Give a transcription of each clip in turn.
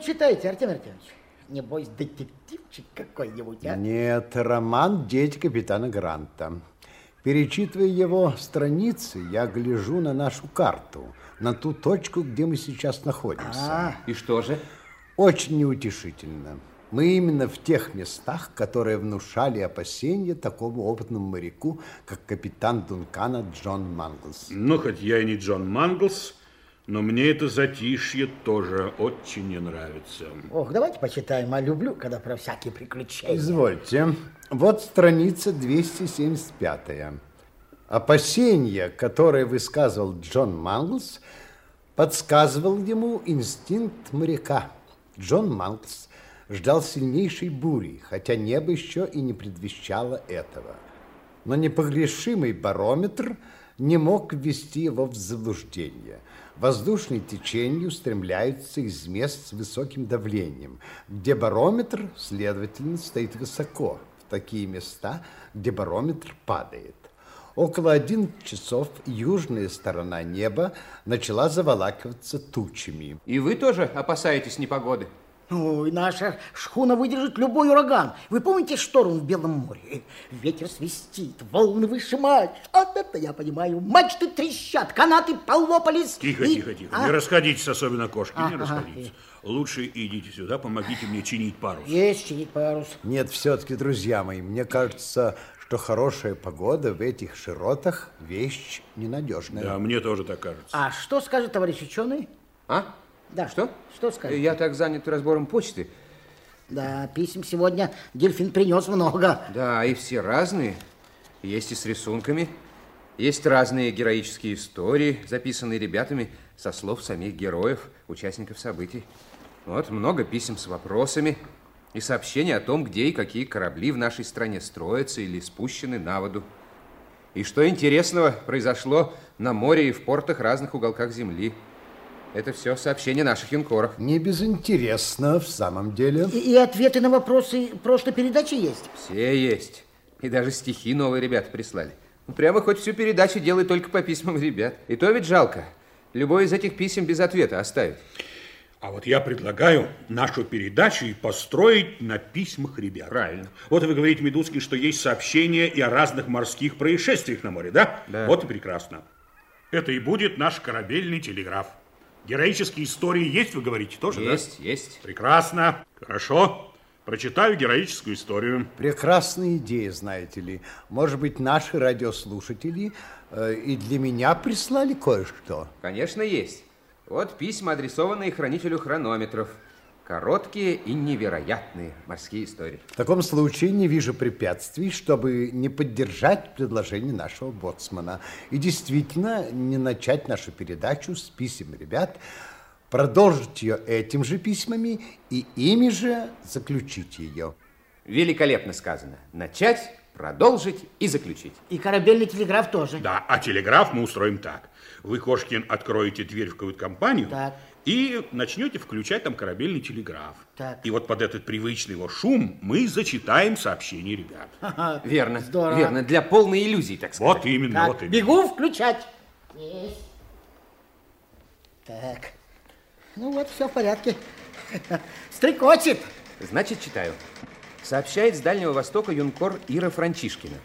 Там читаете, Артем Артемович? Небось, детективчик какой-нибудь, а? Нет, роман «Дети капитана Гранта». Перечитывая его страницы, я гляжу на нашу карту, на ту точку, где мы сейчас находимся. А, И что же? Очень неутешительно. Мы именно в тех местах, которые внушали опасения такому опытному моряку, как капитан Дункана Джон Манглс. Ну, хоть я и не Джон Манглс, но мне это затишье тоже очень не нравится. ох, давайте почитаем, а люблю, когда про всякие приключения. Извольте. Вот страница 275. Опасения, которые высказывал Джон Манглс, подсказывал ему инстинкт моряка. Джон Манглс ждал сильнейшей бури, хотя небо еще и не предвещало этого. Но непогрешимый барометр не мог ввести его в заблуждение. Воздушные течения устремляются из мест с высоким давлением, где барометр, следовательно, стоит высоко, в такие места, где барометр падает. Около 11 часов южная сторона неба начала заволакиваться тучами. И вы тоже опасаетесь непогоды? Ну, и наша шхуна выдержит любой ураган. Вы помните шторм в Белом море? Ветер свистит, волны выше мачт. Вот это я понимаю. Мачты трещат, канаты полопались. Тихо, и- тихо, тихо. А? Не расходитесь, особенно кошки, не Ага. расходитесь. Лучше идите сюда, помогите мне чинить парус. Есть чинить парус. Нет, все-таки, друзья мои, мне кажется, что хорошая погода в этих широтах вещь ненадежная. Да, мне тоже так кажется. А что скажет товарищ ученый? А? Да. Что? Что скажет? Я так занят разбором почты. Да, писем сегодня дельфин принес много. Да, и все разные. Есть и с рисунками. Есть разные героические истории, записанные ребятами со слов самих героев, участников событий. Вот много писем с вопросами и сообщения о том, где и какие корабли в нашей стране строятся или спущены на воду. И что интересного произошло на море и в портах разных уголках Земли. Это все сообщения наших юнкоров. Не безинтересно в самом деле. И, и ответы на вопросы прошлой передачи есть. Все есть. И даже стихи новые ребята прислали. Прямо хоть всю передачу делай только по письмам ребят. И то ведь жалко. Любой из этих писем без ответа оставить. А вот я предлагаю нашу передачу и построить на письмах ребят. Правильно. Вот вы говорите, Медузкин, что есть сообщения и о разных морских происшествиях на море, да? Да. Вот и прекрасно. Это и будет наш корабельный телеграф. Героические истории есть, вы говорите, тоже, да? Есть, есть. Прекрасно. Хорошо. Прочитаю героическую историю. Прекрасная идея, знаете ли. Может быть, наши радиослушатели э, и для меня прислали кое-что. Конечно, есть. Вот письма, адресованные хранителю хронометров. Короткие и невероятные морские истории. В таком случае не вижу препятствий, чтобы не поддержать предложение нашего боцмана и действительно не начать нашу передачу с писем ребят, продолжить ее этим же письмами и ими же заключить ее. Великолепно сказано. Начать, продолжить и заключить. И корабельный телеграф тоже. Да, а телеграф мы устроим так. Вы, Кошкин, откроете дверь в кают-компанию Так. И начнете включать там корабельный телеграф. Так. И вот под этот привычный его шум мы зачитаем сообщения ребят. Верно. Здорово. Верно. Для полной иллюзии, так сказать. Вот именно, Так, вот именно. бегу включать. Есть. Так. Ну вот, все в порядке. Стрекочет. Значит, читаю. Сообщает с Дальнего Востока юнкор Ира Франчишкина.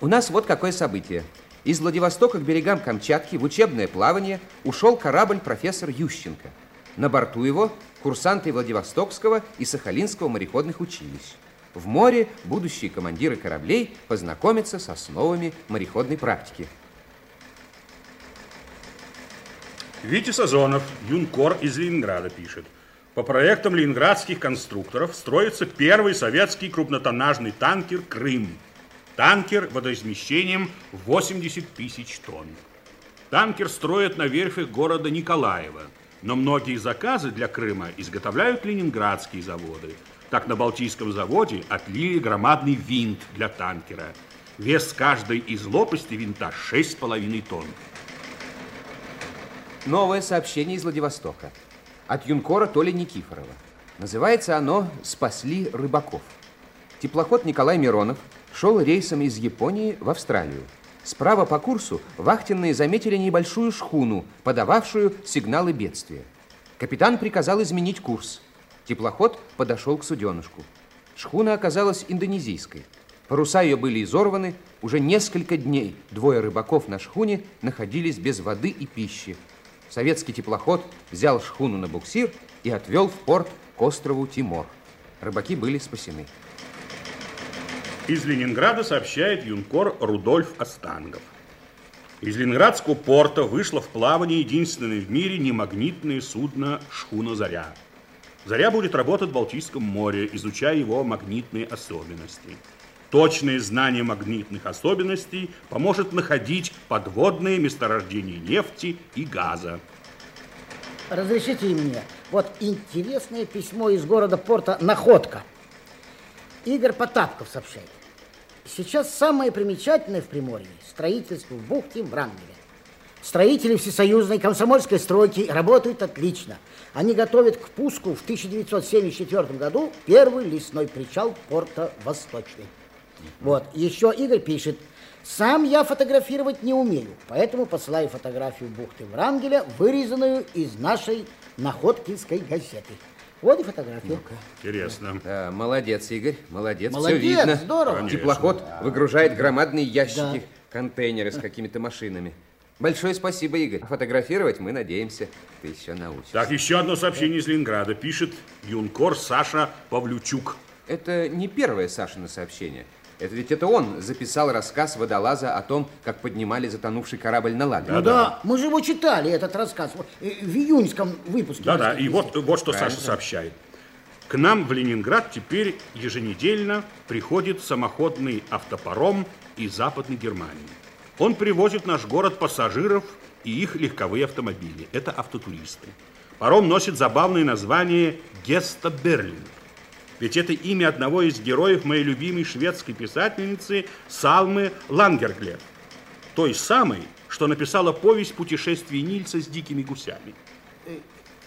У нас вот какое событие. Из Владивостока к берегам Камчатки в учебное плавание ушел корабль профессор Ющенко. На борту его курсанты Владивостокского и Сахалинского мореходных училищ. В море будущие командиры кораблей познакомятся с основами мореходной практики. Витя Сазонов, юнкор из Ленинграда, пишет. По проектам ленинградских конструкторов строится первый советский крупнотоннажный танкер «Крым». Танкер водоизмещением 80 тысяч тонн. Танкер строят на верфях города Николаева, но многие заказы для Крыма изготовляют ленинградские заводы. Так на Балтийском заводе отлили громадный винт для танкера. Вес каждой из лопастей винта 6,5 тонн. Новое сообщение из Владивостока. От юнкора Толи Никифорова. Называется оно «Спасли рыбаков». Теплоход Николай Миронов шел рейсом из Японии в Австралию. Справа по курсу вахтенные заметили небольшую шхуну, подававшую сигналы бедствия. Капитан приказал изменить курс. Теплоход подошел к суденышку. Шхуна оказалась индонезийской. Паруса ее были изорваны. Уже несколько дней двое рыбаков на шхуне находились без воды и пищи. Советский теплоход взял шхуну на буксир и отвел в порт к острову Тимор. Рыбаки были спасены. Из Ленинграда сообщает юнкор Рудольф Остангов. Из Ленинградского порта вышло в плавание единственное в мире немагнитное судно «Шхуна Заря». Заря будет работать в Балтийском море, изучая его магнитные особенности. Точное знание магнитных особенностей поможет находить подводные месторождения нефти и газа. Разрешите мне, вот интересное письмо из города порта «Находка». Игорь Потапков сообщает. Сейчас самое примечательное в Приморье – строительство в бухте Врангеля. Строители всесоюзной комсомольской стройки работают отлично. Они готовят к пуску в 1974 году первый лесной причал порта Восточный. Вот. Еще Игорь пишет, сам я фотографировать не умею, поэтому посылаю фотографию бухты Врангеля, вырезанную из нашей находкинской газеты. Вот и фотография. Интересно. Да, молодец, Игорь, молодец. Молодец, Все видно. здорово. Конечно. Теплоход выгружает громадные ящики, Да. контейнеры с какими-то машинами. Большое спасибо, Игорь. Фотографировать мы надеемся, ты еще научишься. Так, еще одно сообщение из Ленинграда. Пишет юнкор Саша Павлючук. Это не первое Сашино сообщение. Это ведь это он записал рассказ водолаза о том, как поднимали затонувший корабль на ладе. Ну да, мы же его читали, этот рассказ, э, в июньском выпуске. Да-да, и вот, вот что Саша сообщает. К нам в Ленинград теперь еженедельно приходит самоходный автопаром из Западной Германии. Он привозит в наш город пассажиров и их легковые автомобили. Это автотуристы. Паром носит забавное название «Геста Берлин». Ведь это имя одного из героев моей любимой шведской писательницы Салмы Лангерглев. Той самой, что написала повесть «Путешествие Нильса с дикими гусями». Э,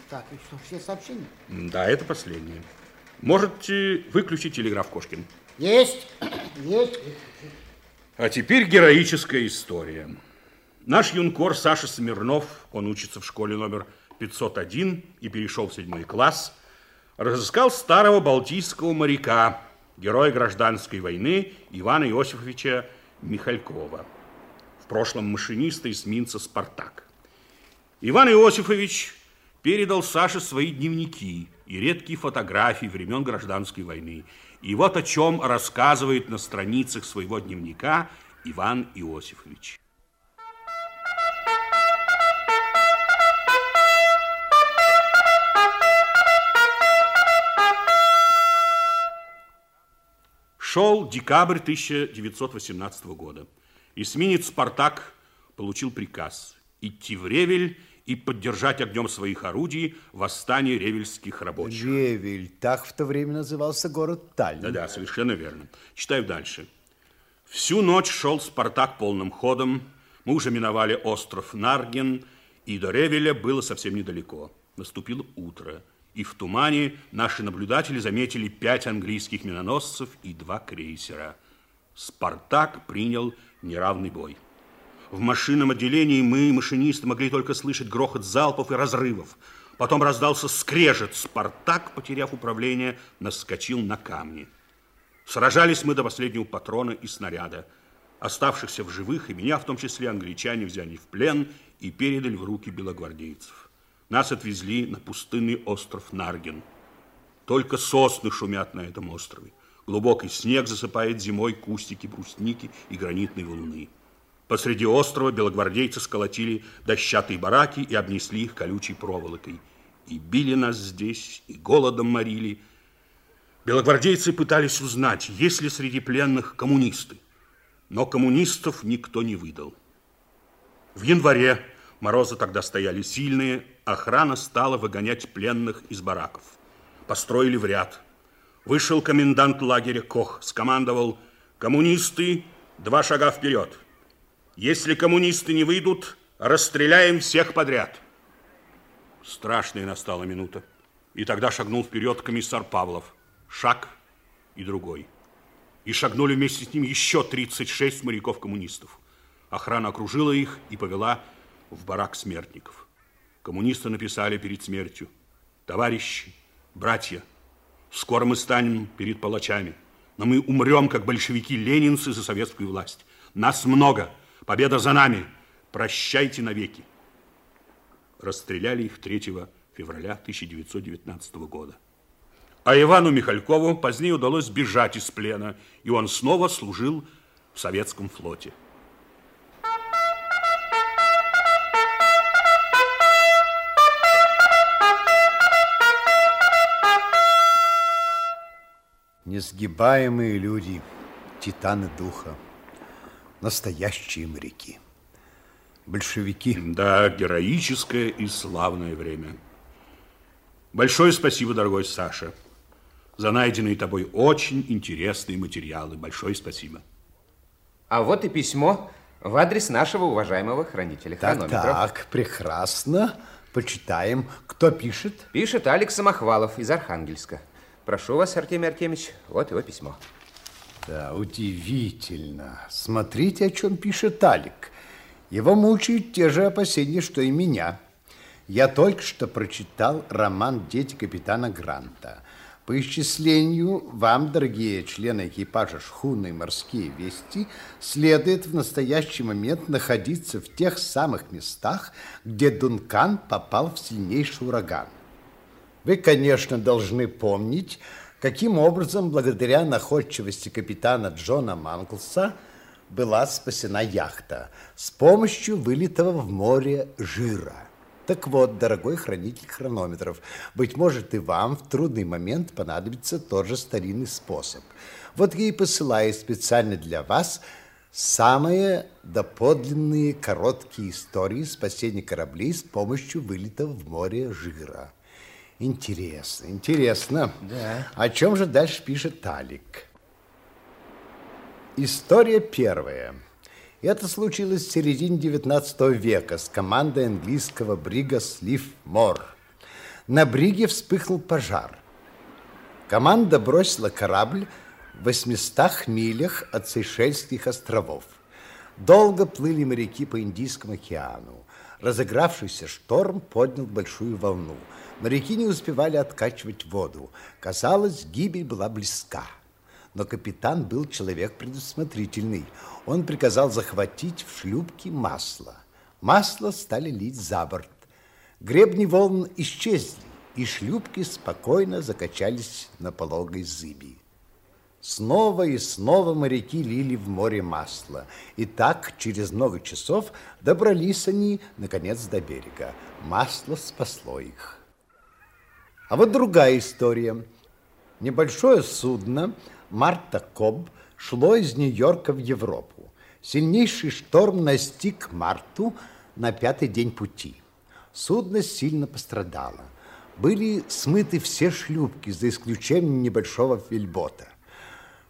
Так, и что, все сообщения? Да, это последнее. Можете выключить телеграф Кошкин. Есть, есть. А теперь героическая история. Наш юнкор Саша Смирнов, он учится в школе номер 501 и перешел в седьмой класс, разыскал старого балтийского моряка, героя гражданской войны Ивана Иосифовича Михалькова, в прошлом машиниста эсминца «Спартак». Иван Иосифович передал Саше свои дневники и редкие фотографии времен гражданской войны. И вот о чем рассказывает на страницах своего дневника Иван Иосифович. Шел декабрь 1918 года. Эсминец «Спартак» получил приказ идти в Ревель и поддержать огнем своих орудий восстание ревельских рабочих. Ревель, так в то время назывался город Таллин. Да-да, совершенно верно. Читаю дальше. Всю ночь шел «Спартак» полным ходом. Мы уже миновали остров Нарген, и до Ревеля было совсем недалеко. Наступило утро, и в тумане наши наблюдатели заметили пять английских миноносцев и два крейсера. «Спартак» принял неравный бой. В машинном отделении мы, машинисты, могли только слышать грохот залпов и разрывов. Потом раздался скрежет. «Спартак», потеряв управление, наскочил на камни. Сражались мы до последнего патрона и снаряда. Оставшихся в живых, и меня в том числе, англичане взяли в плен и передали в руки белогвардейцев. Нас отвезли на пустынный остров Нарген. Только сосны шумят на этом острове. Глубокий снег засыпает зимой кустики, брусники и гранитные валуны. Посреди острова белогвардейцы сколотили дощатые бараки и обнесли их колючей проволокой. И били нас здесь, и голодом морили. Белогвардейцы пытались узнать, есть ли среди пленных коммунисты. Но коммунистов никто не выдал. В январе морозы тогда стояли сильные, охрана стала выгонять пленных из бараков. Построили в ряд. Вышел комендант лагеря Кох, скомандовал «Коммунисты, два шага вперед!» Если коммунисты не выйдут, расстреляем всех подряд. Страшная настала минута. И тогда шагнул вперед комиссар Павлов. Шаг и другой. И шагнули вместе с ним еще 36 моряков-коммунистов. Охрана окружила их и повела в барак смертников. Коммунисты написали перед смертью. Товарищи, братья, скоро мы станем перед палачами, но мы умрем, как большевики-ленинцы за советскую власть. Нас много – Победа за нами. Прощайте навеки. Расстреляли их 3 февраля 1919 года. А Ивану Михалькову позднее удалось сбежать из плена, и он снова служил в советском флоте. Несгибаемые люди, титаны духа настоящие моряки. Большевики. Да, героическое и славное время. Большое спасибо, дорогой Саша, за найденные тобой очень интересные материалы. Большое спасибо. А вот и письмо в адрес нашего уважаемого хранителя так, хронометров. Так, прекрасно. Почитаем. Кто пишет? Пишет Алекс Самохвалов из Архангельска. Прошу вас, Артемий Артемьевич, вот его письмо. Да, удивительно. Смотрите, о чем пишет Алик. Его мучают те же опасения, что и меня. Я только что прочитал роман «Дети капитана Гранта». По исчислению, вам, дорогие члены экипажа шхуны «Морские вести», следует в настоящий момент находиться в тех самых местах, где Дункан попал в сильнейший ураган. Вы, конечно, должны помнить, каким образом, благодаря находчивости капитана Джона Манглса, была спасена яхта с помощью вылитого в море жира. Так вот, дорогой хранитель хронометров, быть может и вам в трудный момент понадобится тот же старинный способ. Вот я и посылаю специально для вас самые доподлинные короткие истории спасения кораблей с помощью вылитого в море жира. Интересно, интересно. Да. О чем же дальше пишет Талик? История первая. Это случилось в середине 19 века с командой английского брига Слив Мор. На бриге вспыхнул пожар. Команда бросила корабль в 800 милях от Сейшельских островов. Долго плыли моряки по Индийскому океану. Разыгравшийся шторм поднял большую волну – Моряки не успевали откачивать воду. Казалось, гибель была близка. Но капитан был человек предусмотрительный. Он приказал захватить в шлюпке масло. Масло стали лить за борт. Гребни волн исчезли, и шлюпки спокойно закачались на пологой зыби. Снова и снова моряки лили в море масло. И так через много часов добрались они, наконец, до берега. Масло спасло их. А вот другая история. Небольшое судно Марта Коб шло из Нью-Йорка в Европу. Сильнейший шторм настиг Марту на пятый день пути. Судно сильно пострадало. Были смыты все шлюпки, за исключением небольшого фельбота.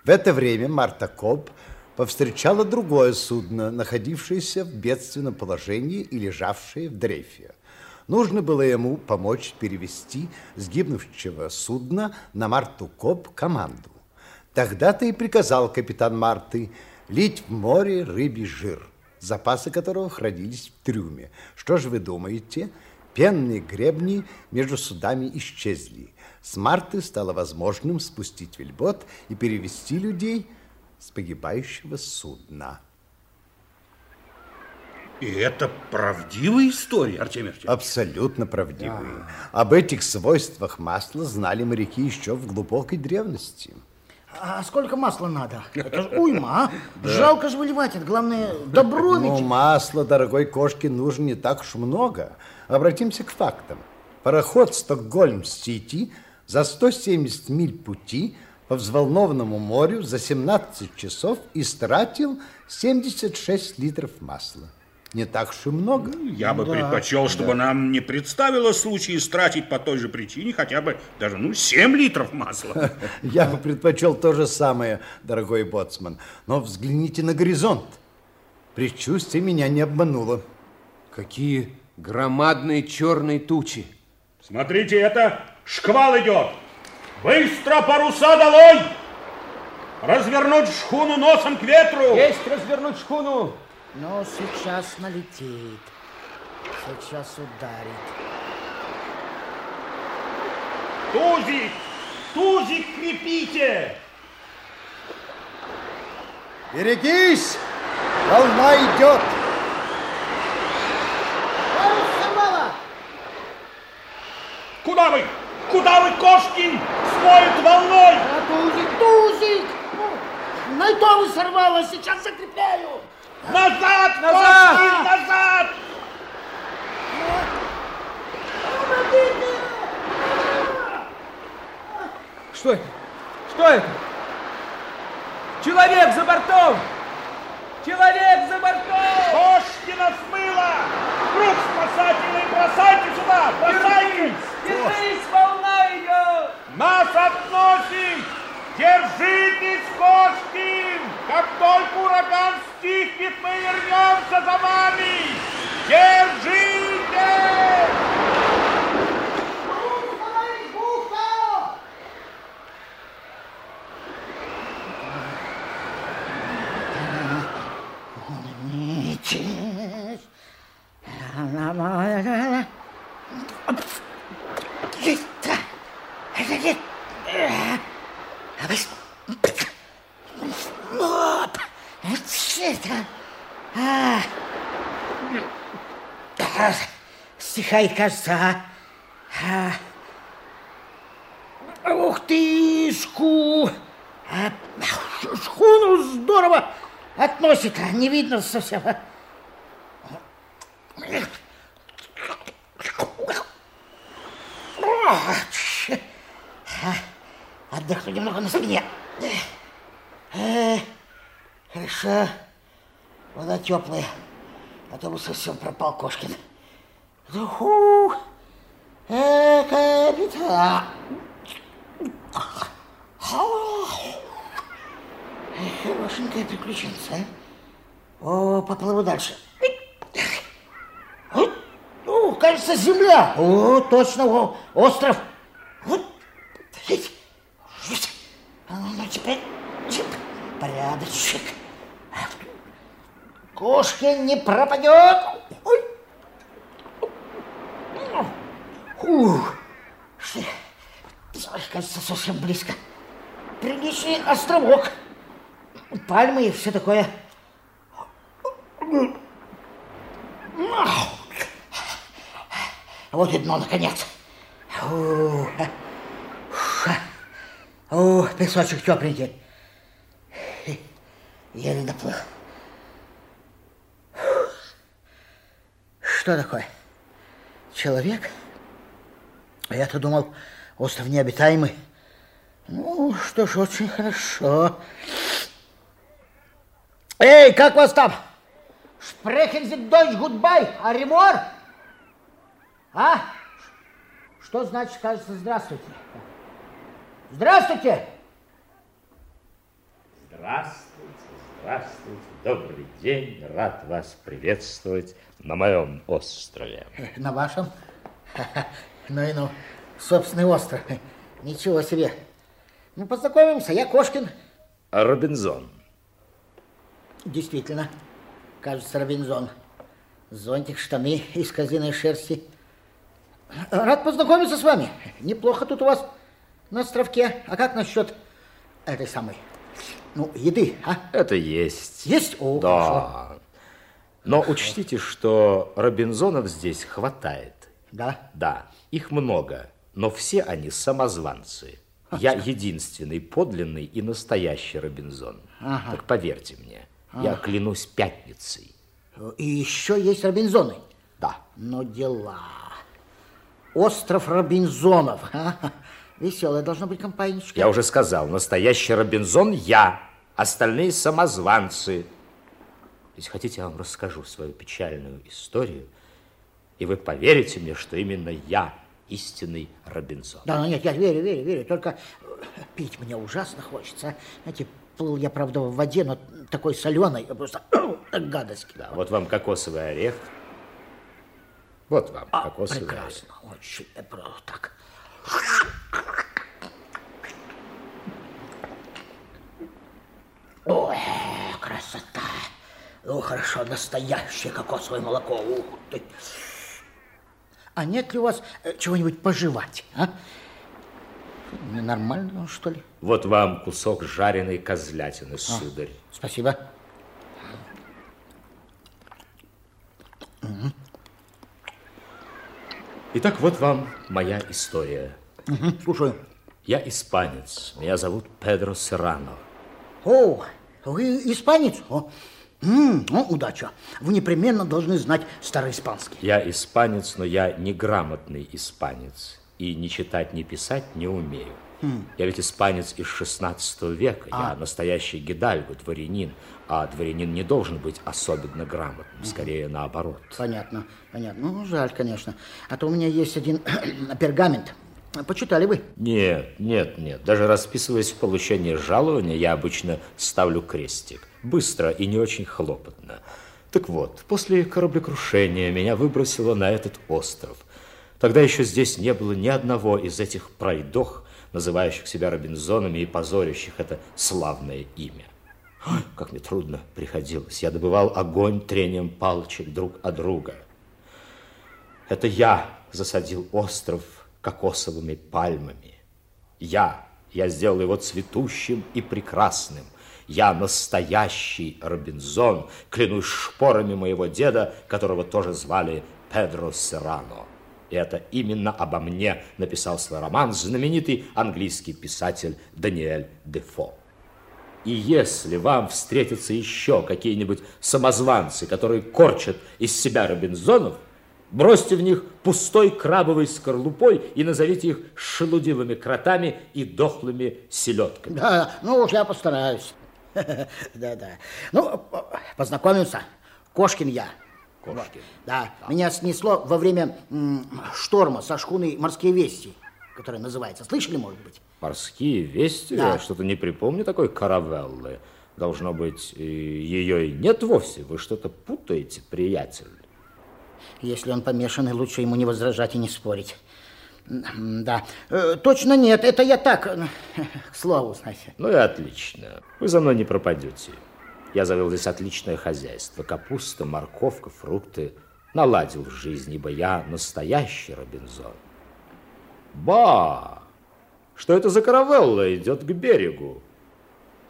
В это время Марта Коб повстречала другое судно, находившееся в бедственном положении и лежавшее в дрейфе. Нужно было ему помочь перевести с судна на Марту Коп команду. Тогда-то и приказал капитан Марты лить в море рыбий жир, запасы которого хранились в трюме. Что же вы думаете? Пенные гребни между судами исчезли. С Марты стало возможным спустить вельбот и перевести людей с погибающего судна. И это правдивая история, Артемий Артемьевич? Абсолютно правдивые. Об этих свойствах масла знали моряки еще в глубокой древности. А сколько масла надо? Это ж уйма, а? Жалко же выливать, это главное, добро Ну, ведь. масла, дорогой кошки, нужно не так уж много. Обратимся к фактам. Пароход Стокгольм-Сити за 170 миль пути по взволнованному морю за 17 часов истратил 76 литров масла. Не так уж и много. Я бы предпочел, чтобы нам не представило случая истратить по той же причине хотя бы даже, ну, 7 литров масла. Я бы предпочел то же самое, дорогой боцман. Но взгляните на горизонт. Предчувствие меня не обмануло. Какие громадные черные тучи. Смотрите, это шквал идет. Быстро паруса долой! Развернуть шхуну носом к ветру! Есть развернуть шхуну. Ну, сейчас налетит. Сейчас ударит. Тузик! Тузик крепите! Берегись! Волна идет! Куда вы? Куда вы, Кошкин? Смоет волной! А, Тузик, Тузик! Ну, на то вы сорвало, сейчас закрепляю! Назад, Назад! Кошкин, назад! Что это? Что это? Человек за бортом! Человек за бортом! Кошкина смыло! Круг спасателей бросайте сюда! Бросайте! Держись, волна идет! Нас относит! Держитесь, Кошкин! Как только ураган стихнет, мы вернемся за вами! Держитесь! Стихает, кажется, а? А. Ух ты, шку! А, шхуну здорово относит, а не видно совсем. а. О, чё. А, Отдохну немного на спине. Хорошо. Вода теплая. А то бы совсем пропал Кошкин. Уху. Э, капитан. Хорошенькое приключение, а? О, поплыву дальше. О, кажется, земля. О, точно, о, остров. Вот. А Ну, теперь чип, порядочек. Кошкин не пропадет. Ой. Ух. Кажется, совсем близко. Приличный островок. Пальмы и все такое. Вот и дно, наконец. Ух. Ух, песочек тепленький. Еле доплыл. Что такое? Человек? А Я-то думал, остров необитаемый. Ну, что ж, очень хорошо. Эй, как вас там? Sie Deutsch goodbye, аримор? А? Что значит, кажется, здравствуйте? Здравствуйте! Здравствуйте, здравствуйте, добрый день, рад вас приветствовать на моем острове. На вашем? Ну и ну, собственный остров. Ничего себе. Ну, познакомимся, я Кошкин. Робинзон. Действительно, кажется, Робинзон. Зонтик, штаны из козиной шерсти. Рад познакомиться с вами. Неплохо тут у вас на островке. А как насчет этой самой, ну, еды, а? Это есть. Есть? О, хорошо. Да. Но учтите, что Робинзонов здесь хватает. Да? Да, их много, но все они самозванцы. Я единственный, подлинный и настоящий Робинзон. Так поверьте мне, я клянусь пятницей. И еще есть Робинзоны. Да. Но дела. Остров Робинзонов. Веселая должна быть компаниечка. Я уже сказал, настоящий Робинзон я, остальные самозванцы. Если хотите, я вам расскажу свою печальную историю, и вы поверите мне, что именно я истинный Робинзон. Да, ну нет, я верю, верю, верю. Только э, пить мне ужасно хочется. Знаете, плыл я, правда, в воде, но такой соленой, просто гадость. Да, вот вам кокосовый орех. Вот вам А, кокосовый прекрасно, очень э, про- так. Ой, красота. Ну, хорошо, настоящее кокосовое молоко. Ух ты. А нет ли у вас э, чего-нибудь пожевать, а? Ненормально, что ли? Вот вам кусок жареной козлятины, сударь. Спасибо. Итак, вот вам моя история. Мгм, Слушаю. Я испанец, меня зовут Педро Серрано. О, вы испанец? О, м, ну, удача. Вы непременно должны знать староиспанский. Я испанец, но я неграмотный испанец. И ни читать, ни писать не умею. Я ведь испанец из 16 века. Я настоящий гидальго, дворянин. А дворянин не должен быть особенно грамотным, скорее наоборот. Понятно, понятно. Ну, жаль, конечно. А то у меня есть один пергамент. Почитали вы? Нет, нет, нет. Даже расписываясь в получении жалования, я обычно ставлю крестик. Быстро и не очень хлопотно. Так вот, после кораблекрушения меня выбросило на этот остров. Тогда еще здесь не было ни одного из этих пройдох, называющих себя Робинзонами и позорящих это славное имя. Как мне трудно приходилось. Я добывал огонь трением палочек друг от друга. Это я засадил остров кокосовыми пальмами. Я, я сделал его цветущим и прекрасным. Я настоящий Робинзон, клянусь шпорами моего деда, которого тоже звали Педро Серрано. И это именно обо мне написал свой роман знаменитый английский писатель Даниэль Дефо. И если вам встретятся еще какие-нибудь самозванцы, которые корчат из себя Робинзонов, бросьте в них пустой крабовой скорлупой и назовите их шелудивыми кротами и дохлыми селедками. Да, ну уж я постараюсь. Да-да. Ну, познакомимся. Кошкин я. Кошкин. Да, меня снесло во время шторма со шхуной «Морские вести», которая называется. Слышали, может быть? Морские вести? Я что-то не припомню такой каравеллы. Должно быть, ее и нет вовсе. Вы что-то путаете, приятель. Если он помешанный, лучше ему не возражать и не спорить. Да, Э, точно нет, это я так, э, к слову, знаете. Ну и отлично. Вы за мной не пропадете. Я завел здесь отличное хозяйство. Капуста, морковка, фрукты. Наладил жизнь, ибо я настоящий Робинзон. Ба! Что это за каравелла идет к берегу?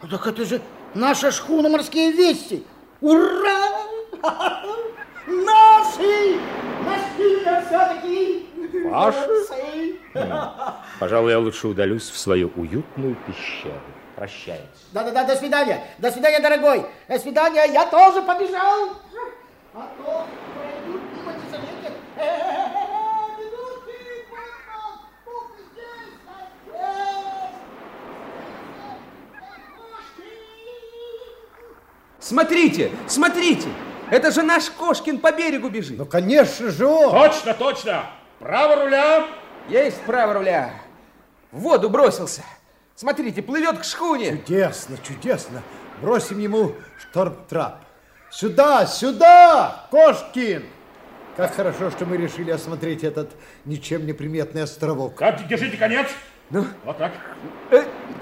Так это же наша шхуна «Морские вести». Ура! Ваши? Пожалуй, я лучше удалюсь в свою уютную пещеру. Прощайте. Да-да-да, до свидания. До свидания, дорогой. До свидания, я тоже побежал. А то пройдут мимо, не заметят. А. Смотрите, смотрите! Это же наш Кошкин по берегу бежит. Ну, конечно же он. Точно, точно! Право руля! Есть право руля. В воду бросился. Смотрите, плывет к шхуне. Чудесно, чудесно. Бросим ему шторм-трап. Сюда, сюда, Кошкин! Как хорошо, что мы решили осмотреть этот ничем не приметный островок. Так, держите конец. Ну? Вот так.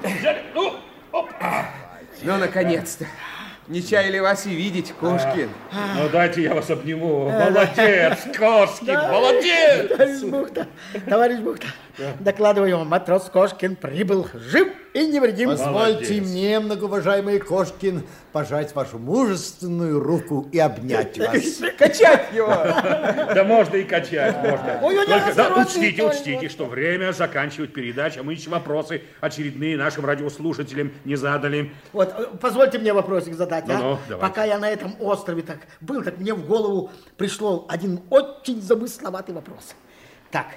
Взяли. Ну, оп. Ну, наконец-то. Не чаяли вас и видеть, Кошкин. Ну, дайте я вас обниму. Молодец, Кошкин, молодец! Товарищ Бухта, товарищ Бухта, докладываю вам, матрос Кошкин прибыл жив и невредим. Позвольте мне, многоуважаемый Кошкин, пожать вашу мужественную руку и обнять вас. Качать его! Да можно и качать, можно. Только да, учтите, учтите, что время заканчивать передачу, а мы еще вопросы очередные нашим радиослушателям не задали. Вот, э, позвольте мне вопросик задать, а? Пока я на этом острове так был, так мне в голову пришло один очень замысловатый вопрос. Так,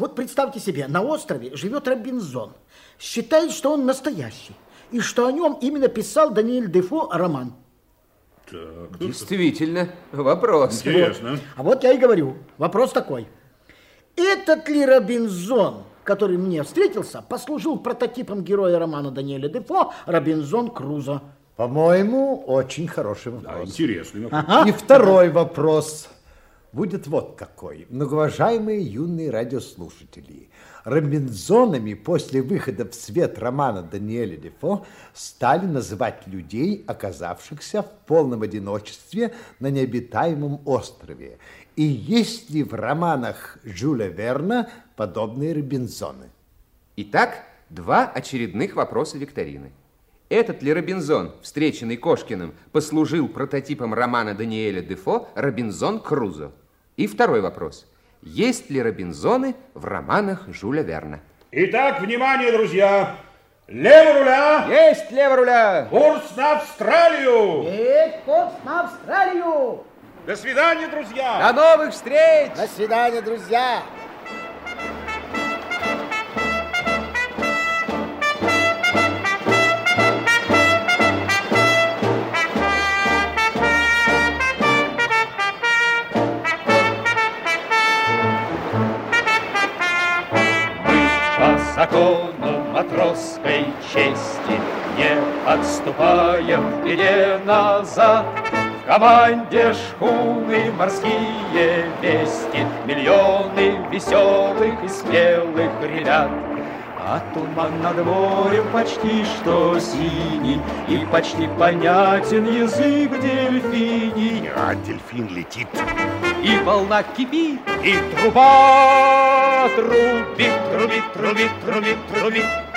вот представьте себе, на острове живет Робинзон. Считает, что он настоящий. И что о нем именно писал Даниэль Дефо роман. Действительно, вопрос. Интересно. А вот я и говорю, вопрос такой. Этот ли Робинзон, который мне встретился, послужил прототипом героя романа Даниэля Дефо «Робинзон Крузо»? По-моему, очень хороший Да, вопрос. интересный. И второй вопрос будет вот какой. Многоуважаемые юные радиослушатели, Робинзонами после выхода в свет романа Даниэля Дефо стали называть людей, оказавшихся в полном одиночестве на необитаемом острове. И есть ли в романах Жюля Верна подобные Робинзоны? Итак, два очередных вопроса викторины. Этот ли Робинзон, встреченный Кошкиным, послужил прототипом романа Даниэля Дефо «Робинзон Крузо»? И второй вопрос. Есть ли Робинзоны в романах Жюля Верна? Итак, внимание, друзья. Лево руля, Есть лево руля! курс на Австралию. Есть курс на Австралию! До свидания, друзья. До новых встреч! До свидания, друзья! По закону матросской чести. Не отступаем в беде назад. В команде шхуны морские вести. Миллионы веселых и смелых ребят. А туман над морем почти что синий. И почти понятен язык дельфиний. А дельфин летит. И волна кипит, и труба трубит, трубит, трубит, трубит, трубит.